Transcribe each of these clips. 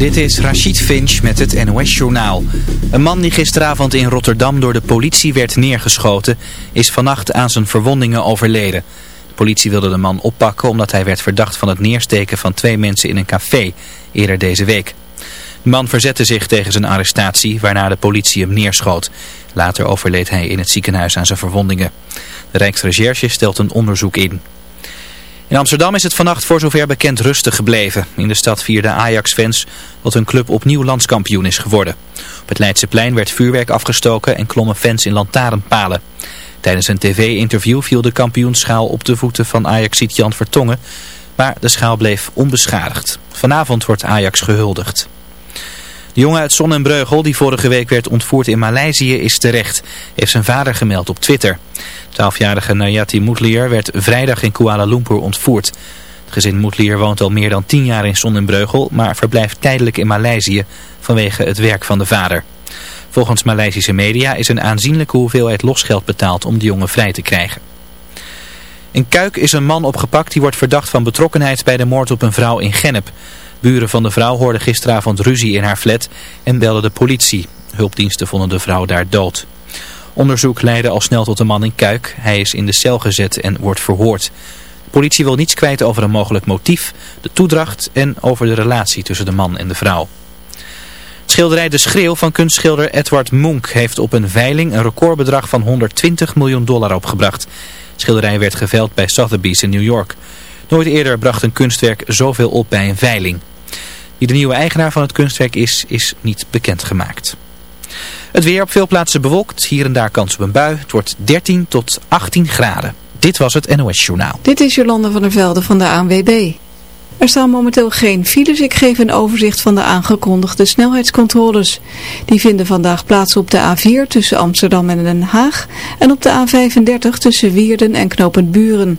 Dit is Rachid Finch met het NOS Journaal. Een man die gisteravond in Rotterdam door de politie werd neergeschoten... is vannacht aan zijn verwondingen overleden. De politie wilde de man oppakken omdat hij werd verdacht van het neersteken van twee mensen in een café eerder deze week. De man verzette zich tegen zijn arrestatie waarna de politie hem neerschoot. Later overleed hij in het ziekenhuis aan zijn verwondingen. De Rijksrecherche stelt een onderzoek in. In Amsterdam is het vannacht voor zover bekend rustig gebleven. In de stad vierden Ajax-fans dat hun club opnieuw landskampioen is geworden. Op het Leidseplein werd vuurwerk afgestoken en klommen fans in lantaarnpalen. Tijdens een tv-interview viel de kampioenschaal op de voeten van Ajax-ziet Jan Vertongen, maar de schaal bleef onbeschadigd. Vanavond wordt Ajax gehuldigd. De jongen uit Sonnenbreugel die vorige week werd ontvoerd in Maleisië is terecht, heeft zijn vader gemeld op Twitter. 12-jarige Nayati Moetlier werd vrijdag in Kuala Lumpur ontvoerd. Het gezin Moetlier woont al meer dan 10 jaar in Sonnenbreugel, maar verblijft tijdelijk in Maleisië vanwege het werk van de vader. Volgens Maleisische media is een aanzienlijke hoeveelheid losgeld betaald om de jongen vrij te krijgen. In Kuik is een man opgepakt die wordt verdacht van betrokkenheid bij de moord op een vrouw in Gennep. Buren van de vrouw hoorden gisteravond ruzie in haar flat en belden de politie. Hulpdiensten vonden de vrouw daar dood. Onderzoek leidde al snel tot een man in Kuik. Hij is in de cel gezet en wordt verhoord. De politie wil niets kwijt over een mogelijk motief, de toedracht en over de relatie tussen de man en de vrouw. Schilderij De Schreeuw van kunstschilder Edward Munch heeft op een veiling een recordbedrag van 120 miljoen dollar opgebracht. Schilderij werd geveild bij Sotheby's in New York. Nooit eerder bracht een kunstwerk zoveel op bij een veiling. Wie de nieuwe eigenaar van het kunstwerk is, is niet bekendgemaakt. Het weer op veel plaatsen bewolkt, hier en daar kans op een bui. Het wordt 13 tot 18 graden. Dit was het NOS Journaal. Dit is Jolanda van der Velde van de ANWB. Er staan momenteel geen files. Ik geef een overzicht van de aangekondigde snelheidscontroles. Die vinden vandaag plaats op de A4 tussen Amsterdam en Den Haag en op de A35 tussen Wierden en Knopend Buren.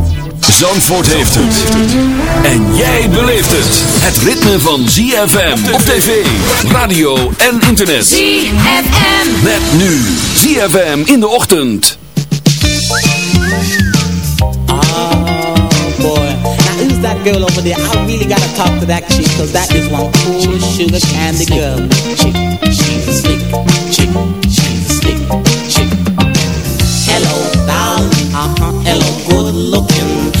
Zandvoort heeft het. En jij beleeft het. Het ritme van ZFM op tv, radio en internet. ZFM. Met nu ZFM in de ochtend. Oh boy. Now who's that girl over there? I really gotta talk to that chick, cause that is one cool sugar candy girl. Chick, she's a slick chick, she's a slick chick. Hello, darling, uh-huh, hello, good looking.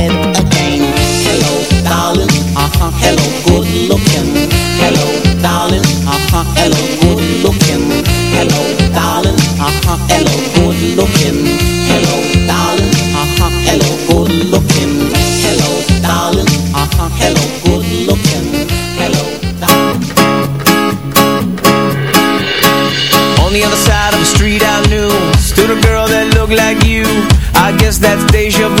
hello, good looking. Hello, darling, uh-huh, hello, good looking. Hello, darling, uh-huh, hello, good looking. Hello, darling, uh-huh, hello, good looking. Hello, darling, uh-huh, hello, good looking. Hello, darling. On the other side of the street I knew Stood a girl that looked like you I guess that's deja vu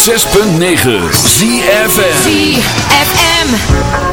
106.9 ZFM ZFM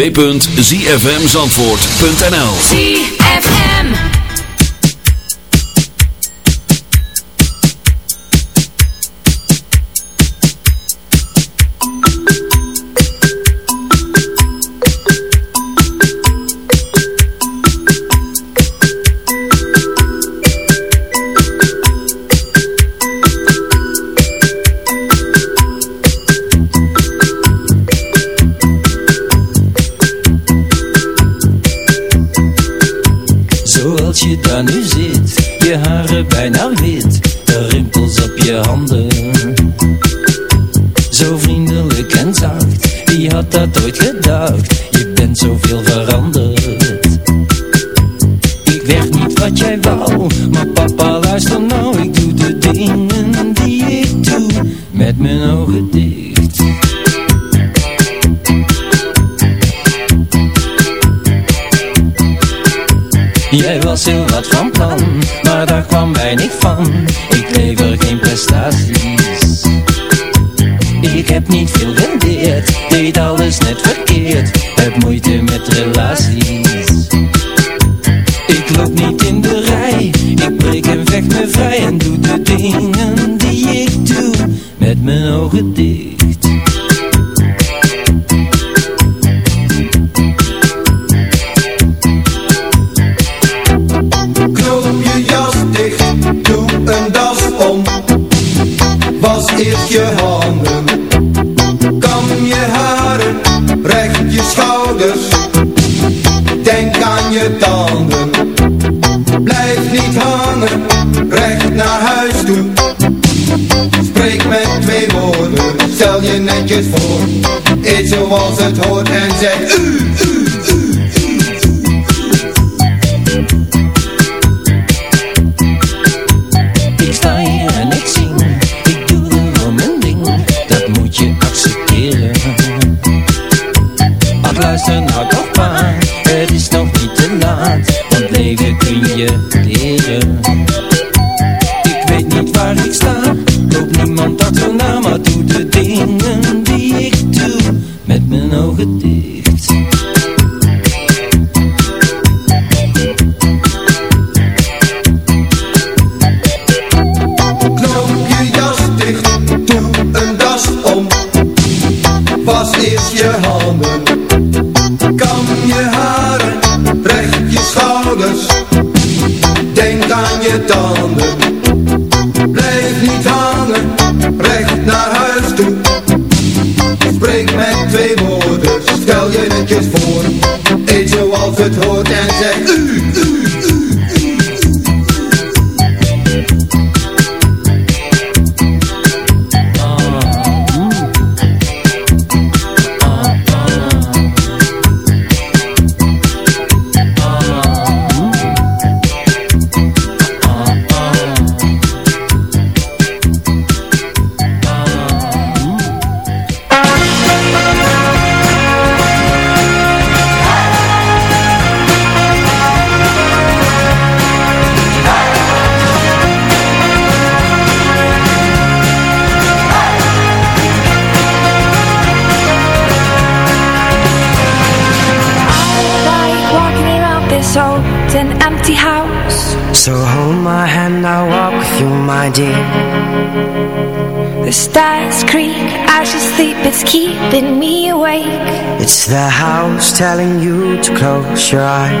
www.zfmzandvoort.nl vai na vida. your eyes.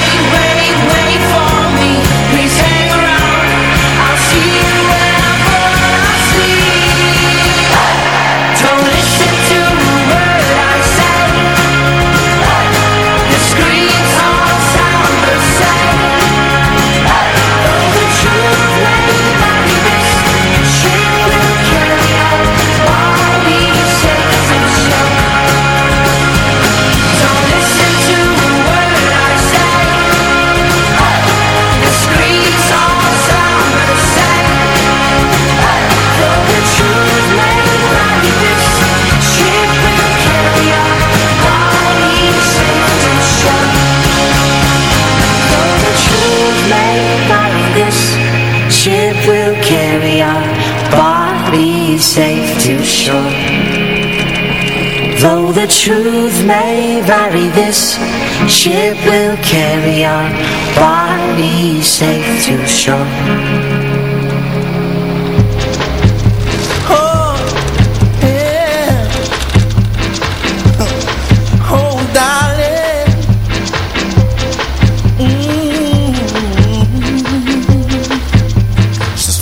Though the truth may vary this ship will carry our bodies safe to shore oh, yeah. oh, darling. Mm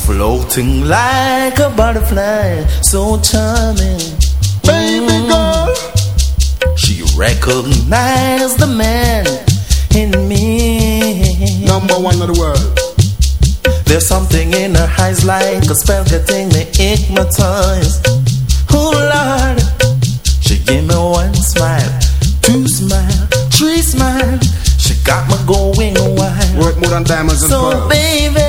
Floating like a butterfly, so charming cold night is the man in me. Number one of the world. There's something in her eyes like a spell getting me hypnotized. Oh Lord, she gave me one smile, two smile, three smile. She got me going wild. Worth more than diamonds and so pearls. So baby.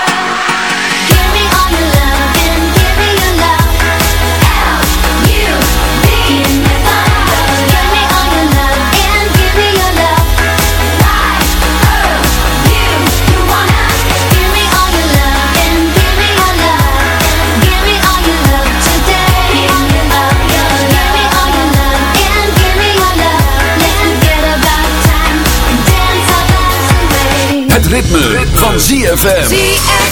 ritme, van ZFM.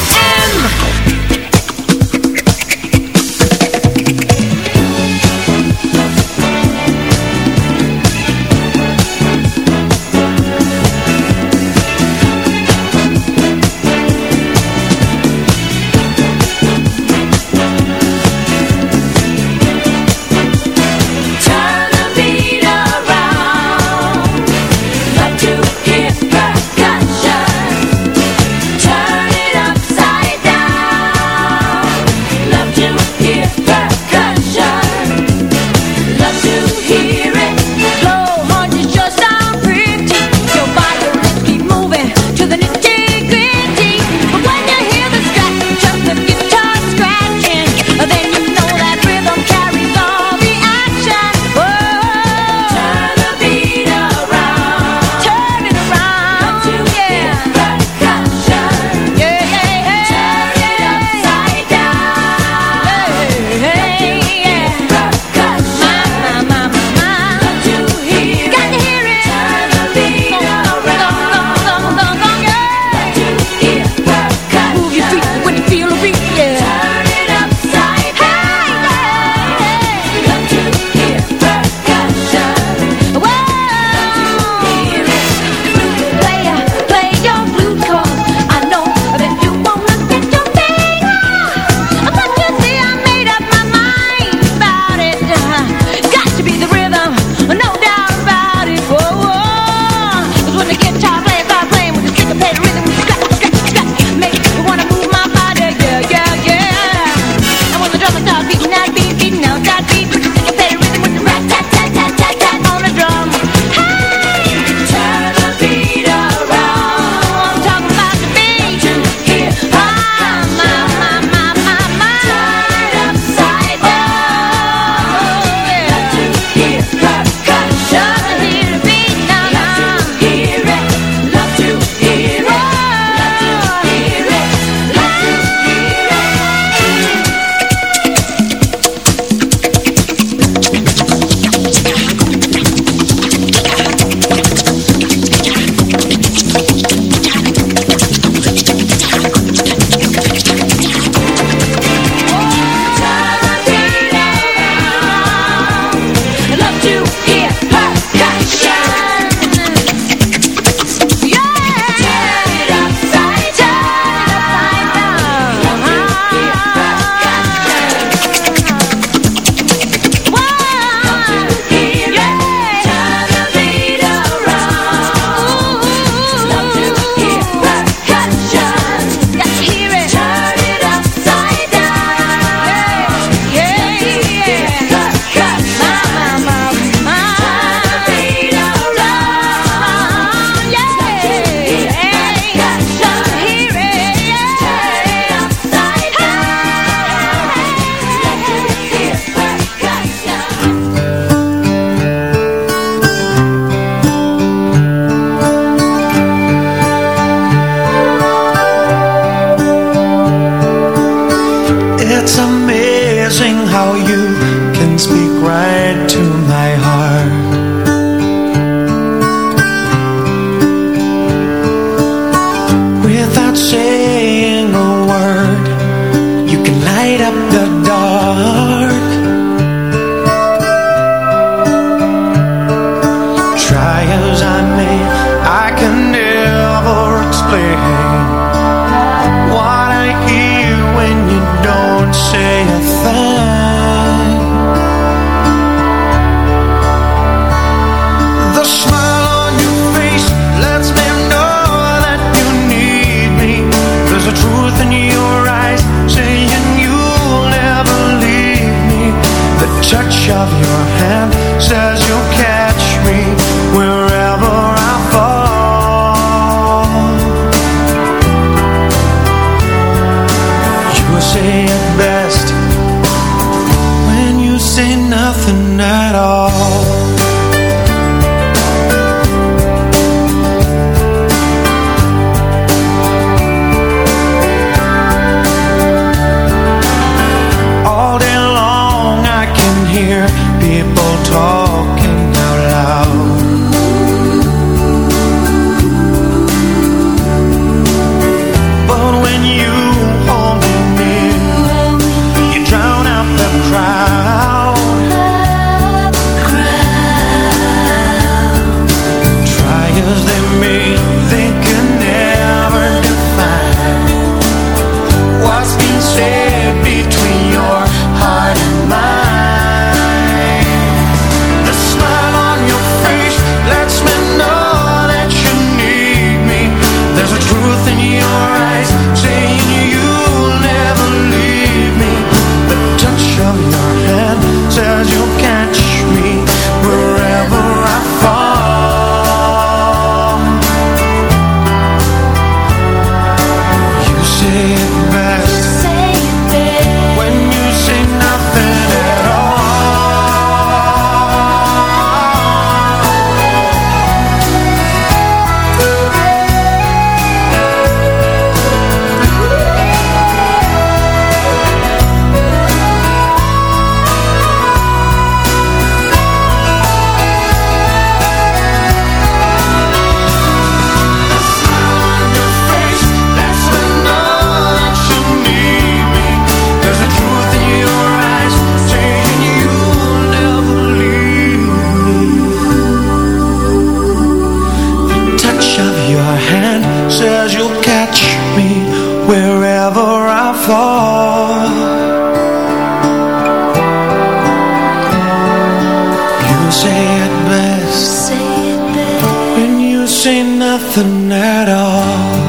Nothing at all.